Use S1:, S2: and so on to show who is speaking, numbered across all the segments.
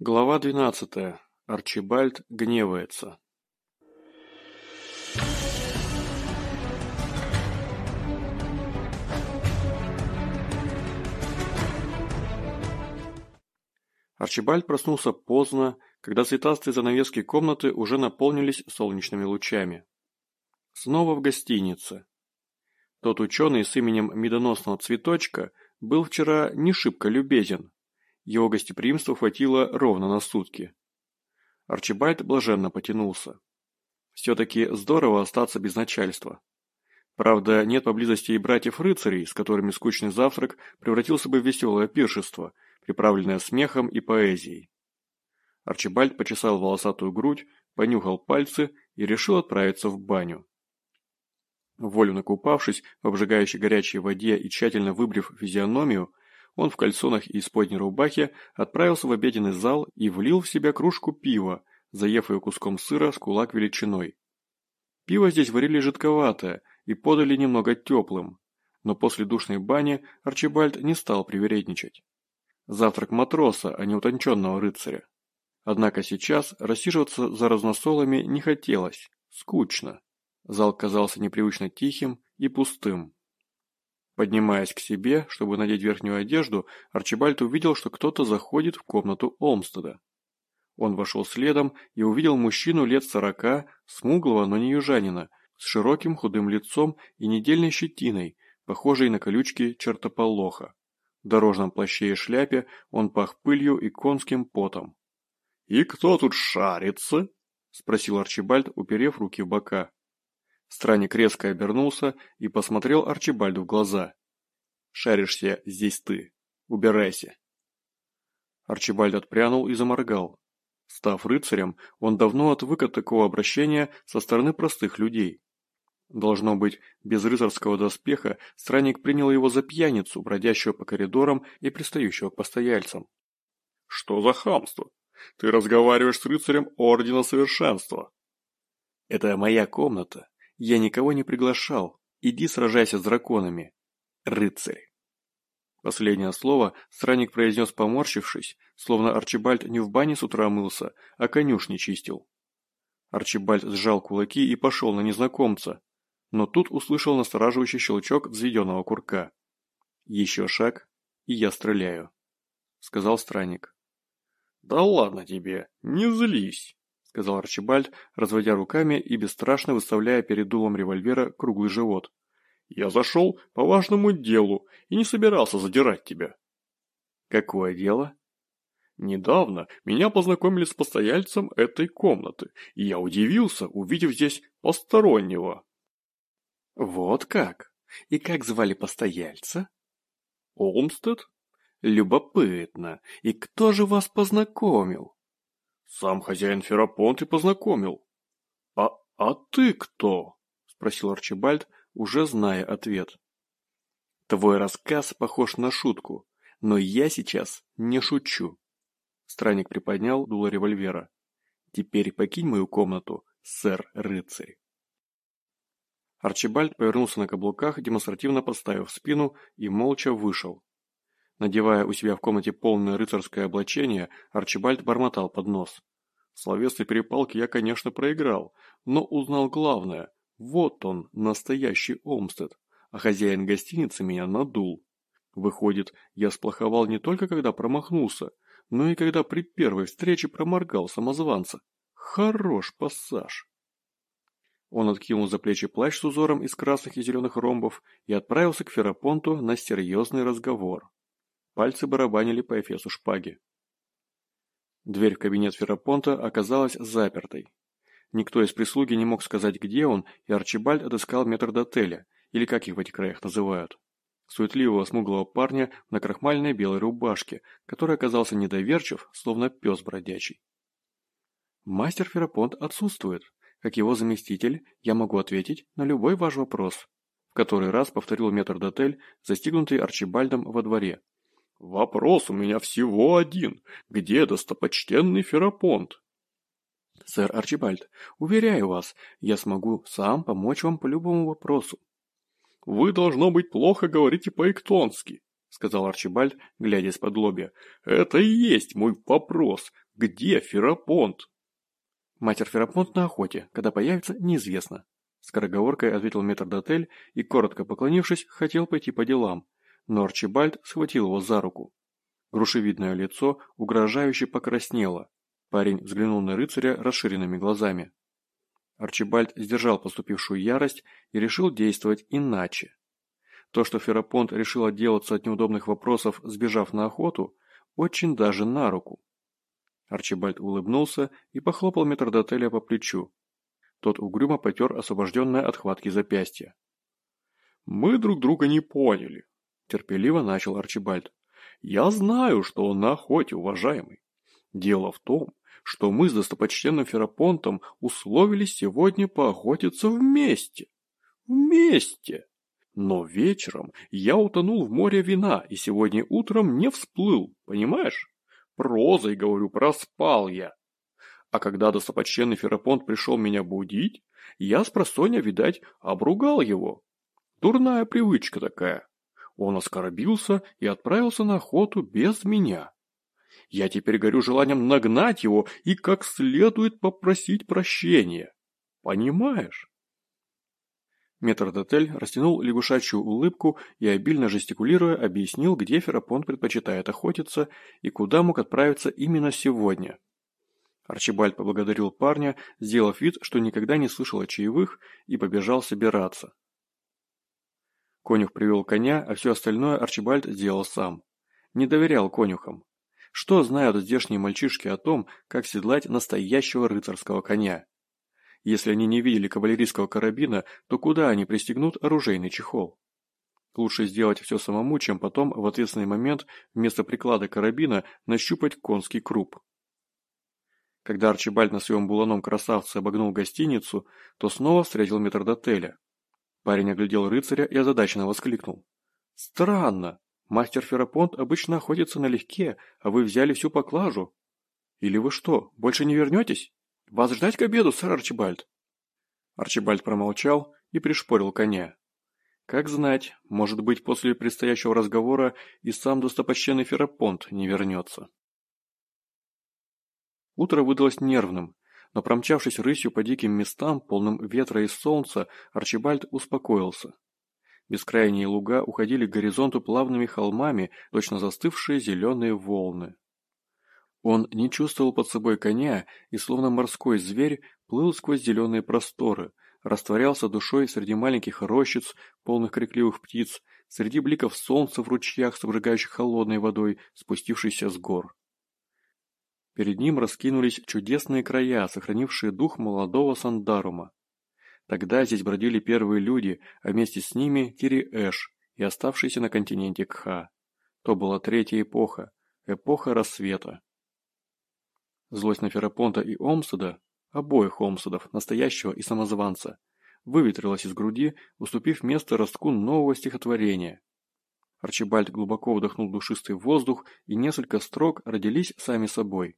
S1: Глава двенадцатая. Арчибальд гневается. Арчибальд проснулся поздно, когда цветастые занавески комнаты уже наполнились солнечными лучами. Снова в гостинице. Тот ученый с именем медоносного цветочка был вчера не шибко любезен, его гостеприимства хватило ровно на сутки. Арчибальд блаженно потянулся. Все-таки здорово остаться без начальства. Правда, нет поблизости и братьев-рыцарей, с которыми скучный завтрак превратился бы в веселое пиршество, приправленное смехом и поэзией. Арчибальд почесал волосатую грудь, понюхал пальцы и решил отправиться в баню. Волю накупавшись в обжигающей горячей воде и тщательно выбрив физиономию, он в кальсонах и исподней рубахе отправился в обеденный зал и влил в себя кружку пива, заев ее куском сыра с кулак величиной. Пиво здесь варили жидковатое и подали немного теплым, но после душной бани Арчибальд не стал привередничать. Завтрак матроса, а не утонченного рыцаря. Однако сейчас рассиживаться за разносолами не хотелось, скучно. Зал казался непривычно тихим и пустым. Поднимаясь к себе, чтобы надеть верхнюю одежду, Арчибальд увидел, что кто-то заходит в комнату Олмстеда. Он вошел следом и увидел мужчину лет сорока, смуглого, но не южанина, с широким худым лицом и недельной щетиной, похожей на колючки чертополоха. В дорожном плаще и шляпе он пах пылью и конским потом. «И кто тут шарится?» – спросил Арчибальд, уперев руки в бока. Странник резко обернулся и посмотрел Арчибальду в глаза. «Шаришься здесь ты. Убирайся». Арчибальд отпрянул и заморгал. Став рыцарем, он давно отвык от такого обращения со стороны простых людей. Должно быть, без рыцарского доспеха странник принял его за пьяницу, бродящего по коридорам и пристающего к постояльцам. «Что за хамство? Ты разговариваешь с рыцарем Ордена Совершенства!» «Это моя комната. Я никого не приглашал. Иди сражайся с драконами. Рыцарь. Последнее слово странник произнес поморщившись, словно Арчибальд не в бане с утра мылся, а конюшни чистил. Арчибальд сжал кулаки и пошел на незнакомца, но тут услышал настораживающий щелчок взведенного курка. «Еще шаг, и я стреляю», — сказал странник. «Да ладно тебе, не злись!» – сказал Арчибальд, разводя руками и бесстрашно выставляя перед дулом револьвера круглый живот. «Я зашел по важному делу и не собирался задирать тебя». «Какое дело?» «Недавно меня познакомили с постояльцем этой комнаты, и я удивился, увидев здесь постороннего». «Вот как? И как звали постояльца?» «Олмстед?» «Любопытно. И кто же вас познакомил?» Сам хозяин Ферапонт и познакомил. А, а ты кто? Спросил Арчибальд, уже зная ответ. Твой рассказ похож на шутку, но я сейчас не шучу. Странник приподнял дуло револьвера. Теперь покинь мою комнату, сэр-рыцарь. Арчибальд повернулся на каблуках, демонстративно подставив спину и молча вышел. Надевая у себя в комнате полное рыцарское облачение, Арчибальд бормотал под нос. Словесной перепалке я, конечно, проиграл, но узнал главное. Вот он, настоящий Олмстед, а хозяин гостиницы меня надул. Выходит, я сплоховал не только когда промахнулся, но и когда при первой встрече проморгал самозванца. Хорош пассаж. Он откинул за плечи плащ с узором из красных и зеленых ромбов и отправился к Ферапонту на серьезный разговор. Пальцы барабанили по эфесу шпаги. Дверь в кабинет Ферапонта оказалась запертой. Никто из прислуги не мог сказать, где он, и Арчибальд отыскал метрдотеля, или как их в этих краях называют. Суетливого смуглого парня на крахмальной белой рубашке, который оказался недоверчив, словно пес бродячий. Мастер Ферапонт отсутствует. Как его заместитель, я могу ответить на любой ваш вопрос. В который раз повторил метрдотель, застигнутый Арчибальдом во дворе, «Вопрос у меня всего один. Где достопочтенный Ферапонт?» «Сэр Арчибальд, уверяю вас, я смогу сам помочь вам по любому вопросу». «Вы, должно быть, плохо говорите по-эктонски». — сказал Арчибальд, глядя из-под лобья. «Это и есть мой вопрос. Где Ферапонт?» «Мастер Ферапонт на охоте. Когда появится, неизвестно». Скороговоркой ответил метрдотель и, коротко поклонившись, хотел пойти по делам, но Арчибальд схватил его за руку. Грушевидное лицо угрожающе покраснело. Парень взглянул на рыцаря расширенными глазами. Арчибальд сдержал поступившую ярость и решил действовать иначе. То, что Ферапонт решил отделаться от неудобных вопросов, сбежав на охоту, очень даже на руку. Арчибальд улыбнулся и похлопал метрдотеля по плечу. Тот угрюмо потер освобожденное от хватки запястье. «Мы друг друга не поняли», – терпеливо начал Арчибальд. «Я знаю, что он на охоте, уважаемый. Дело в том, что мы с достопочтенным Ферапонтом условились сегодня поохотиться вместе. Вместе! Но вечером я утонул в море вина и сегодня утром не всплыл, понимаешь? Прозой, говорю, проспал я. А когда достопочтенный Ферапонт пришел меня будить, я с просонья, видать, обругал его. Дурная привычка такая. Он оскорбился и отправился на охоту без меня. Я теперь горю желанием нагнать его и как следует попросить прощения. Понимаешь? Метрдотель растянул лягушачью улыбку и, обильно жестикулируя, объяснил, где Ферапонт предпочитает охотиться и куда мог отправиться именно сегодня. Арчибальд поблагодарил парня, сделав вид, что никогда не слышал о чаевых, и побежал собираться. Конюх привел коня, а все остальное Арчибальд сделал сам. Не доверял конюхам. Что знают здешние мальчишки о том, как седлать настоящего рыцарского коня? Если они не видели кавалерийского карабина, то куда они пристегнут оружейный чехол? Лучше сделать все самому, чем потом в ответственный момент вместо приклада карабина нащупать конский круп. Когда Арчибальд на своем буланом красавце обогнул гостиницу, то снова встретил метрдотеля. Парень оглядел рыцаря и озадаченно воскликнул. «Странно! Мастер Ферапонт обычно охотится налегке, а вы взяли всю поклажу. Или вы что, больше не вернетесь? Вас ждать к обеду, сэр Арчибальд?» Арчибальд промолчал и пришпорил коня. Как знать, может быть, после предстоящего разговора и сам достопочтенный Ферапонт не вернется. Утро выдалось нервным, но промчавшись рысью по диким местам, полным ветра и солнца, Арчибальд успокоился. Бескрайние луга уходили к горизонту плавными холмами, точно застывшие зеленые волны. Он не чувствовал под собой коня и, словно морской зверь, плыл сквозь зеленые просторы, растворялся душой среди маленьких рощиц, полных крикливых птиц, среди бликов солнца в ручьях, с холодной водой, спустившейся с гор. Перед ним раскинулись чудесные края, сохранившие дух молодого Сандарума. Тогда здесь бродили первые люди, а вместе с ними Кири-Эш и оставшиеся на континенте Кха. То была третья эпоха, эпоха рассвета. Злость на Ферапонта и Омсада, обоих Омсадов, настоящего и самозванца, выветрилась из груди, уступив место ростку нового стихотворения. Арчибальд глубоко вдохнул душистый воздух, и несколько строк родились сами собой.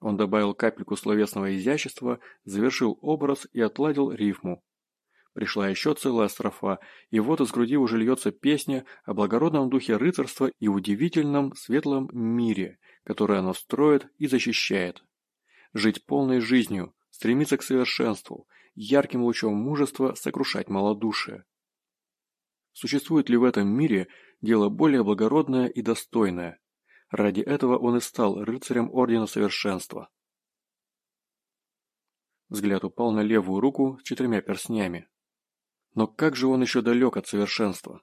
S1: Он добавил капельку словесного изящества, завершил образ и отладил рифму. Пришла еще целая строфа, и вот из груди уже льется песня о благородном духе рыцарства и удивительном светлом мире, который оно строит и защищает. Жить полной жизнью, стремиться к совершенству, ярким лучом мужества сокрушать малодушие. Существует ли в этом мире дело более благородное и достойное? Ради этого он и стал рыцарем Ордена Совершенства. Взгляд упал на левую руку с четырьмя перстнями. Но как же он еще далек от совершенства?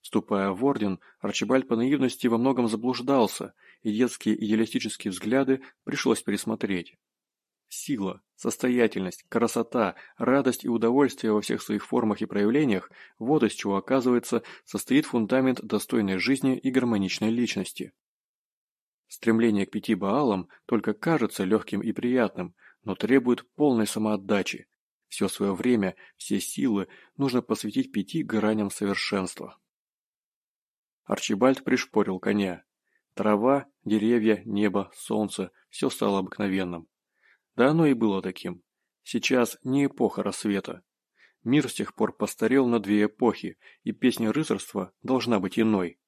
S1: Вступая в Орден, Арчибальд по наивности во многом заблуждался, и детские идеалистические взгляды пришлось пересмотреть. Сила, состоятельность, красота, радость и удовольствие во всех своих формах и проявлениях – вот из чего, оказывается, состоит фундамент достойной жизни и гармоничной личности. Стремление к пяти Баалам только кажется легким и приятным, но требует полной самоотдачи. Все свое время, все силы нужно посвятить пяти граням совершенства. Арчибальд пришпорил коня. Трава, деревья, небо, солнце – все стало обыкновенным. Да оно и было таким. Сейчас не эпоха рассвета. Мир с тех пор постарел на две эпохи, и песня рыцарства должна быть иной.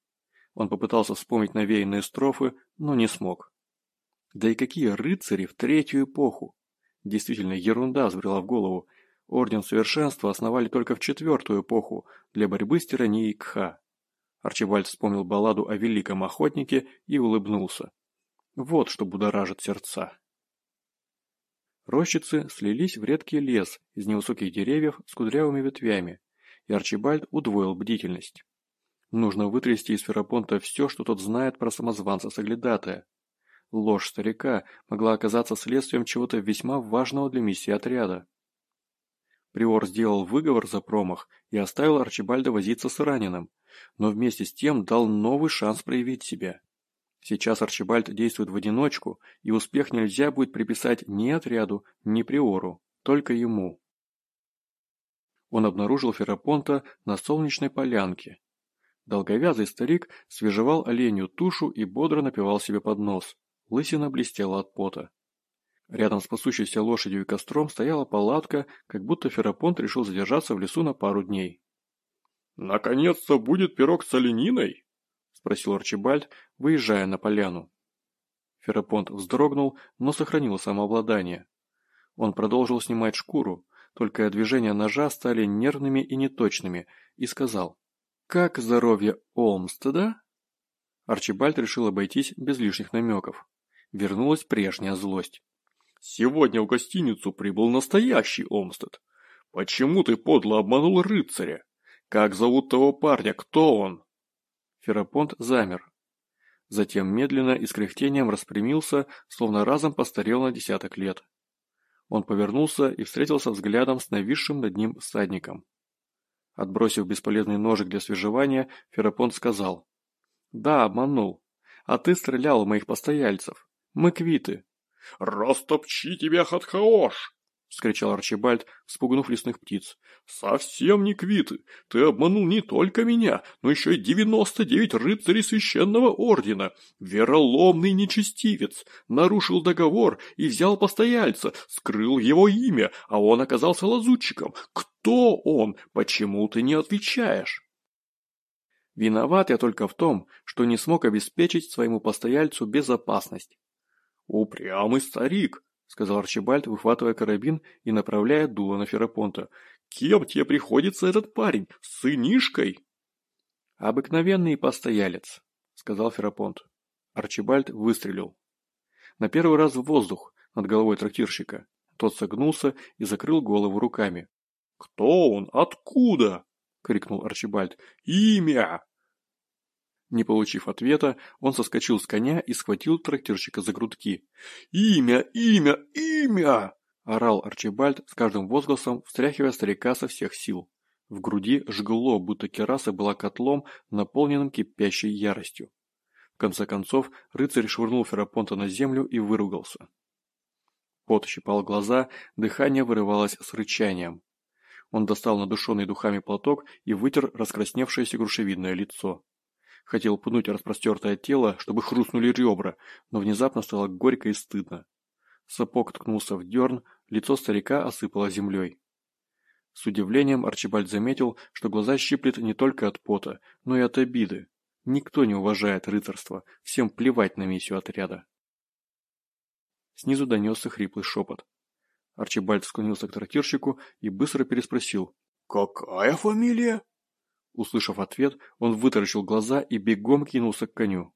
S1: Он попытался вспомнить навеянные строфы, но не смог. Да и какие рыцари в третью эпоху? Действительно, ерунда взбрела в голову. Орден Совершенства основали только в четвертую эпоху для борьбы с тиранией Кха. Арчибальд вспомнил балладу о великом охотнике и улыбнулся. Вот что будоражит сердца. Рощицы слились в редкий лес из невысоких деревьев с кудрявыми ветвями, и Арчибальд удвоил бдительность. Нужно вытрясти из Ферапонта все, что тот знает про самозванца-соглядатая. Ложь старика могла оказаться следствием чего-то весьма важного для миссии отряда. Приор сделал выговор за промах и оставил Арчибальда возиться с раненым, но вместе с тем дал новый шанс проявить себя. Сейчас Арчибальд действует в одиночку, и успех нельзя будет приписать ни отряду, ни Приору, только ему. Он обнаружил Ферапонта на солнечной полянке. Долговязый старик свежевал оленью тушу и бодро напивал себе под нос. Лысина блестела от пота. Рядом с пасущейся лошадью и костром стояла палатка, как будто Ферапонт решил задержаться в лесу на пару дней.
S2: «Наконец-то будет пирог с олениной?» спросил Арчибальд, выезжая на поляну.
S1: Ферапонт вздрогнул, но сохранил самообладание. Он продолжил снимать шкуру, только движения ножа стали нервными и неточными, и сказал «Как здоровье Олмстеда?» Арчибальд решил обойтись без лишних намеков. Вернулась прежняя злость.
S2: «Сегодня в гостиницу прибыл настоящий Олмстед. Почему ты подло обманул рыцаря? Как зовут того парня? Кто он?»
S1: Ферапонт замер. Затем медленно и с кряхтением распрямился, словно разом постарел на десяток лет. Он повернулся и встретился взглядом с нависшим над ним всадником. Отбросив бесполезный ножик для свежевания, Ферапонт сказал. «Да, обманул. А ты стрелял в моих постояльцев. Мы квиты».
S2: «Растопчи тебя, Хатхаош!» — вскричал Арчибальд, спугнув лесных птиц. «Совсем не квиты! Ты обманул не только меня, но еще и девяносто девять рыцарей священного ордена! Вероломный нечестивец! Нарушил договор и взял постояльца, скрыл его имя, а он оказался лазутчиком! Кто он? Почему ты не отвечаешь?»
S1: «Виноват я только в том, что не смог обеспечить своему постояльцу безопасность».
S2: «Упрямый старик!» — сказал Арчибальд, выхватывая карабин и направляя дуло на Ферапонта. «Кем тебе приходится этот парень? Сынишкой?»
S1: «Обыкновенный постоялец», — сказал Ферапонт. Арчибальд выстрелил. На первый раз в воздух над головой трактирщика. Тот согнулся и закрыл голову руками.
S2: «Кто он? Откуда?» — крикнул Арчибальд. «Имя!»
S1: Не получив ответа, он соскочил с коня и схватил трактирщика за грудки.
S2: «Имя! Имя! Имя!»
S1: – орал Арчибальд с каждым возгласом, встряхивая старика со всех сил. В груди жгло, будто кераса была котлом, наполненным кипящей яростью. В конце концов, рыцарь швырнул Ферапонта на землю и выругался. Пот щипал глаза, дыхание вырывалось с рычанием. Он достал надушенный духами платок и вытер раскрасневшееся грушевидное лицо. Хотел пнуть распростертое тело, чтобы хрустнули ребра, но внезапно стало горько и стыдно. Сапог ткнулся в дерн, лицо старика осыпало землей. С удивлением Арчибальд заметил, что глаза щиплет не только от пота, но и от обиды. Никто не уважает рыцарство, всем плевать на миссию отряда. Снизу донесся хриплый шепот. Арчибальд склонился к трактирщику и быстро переспросил.
S2: «Какая фамилия?»
S1: Услышав ответ, он вытаращил глаза и бегом кинулся к коню.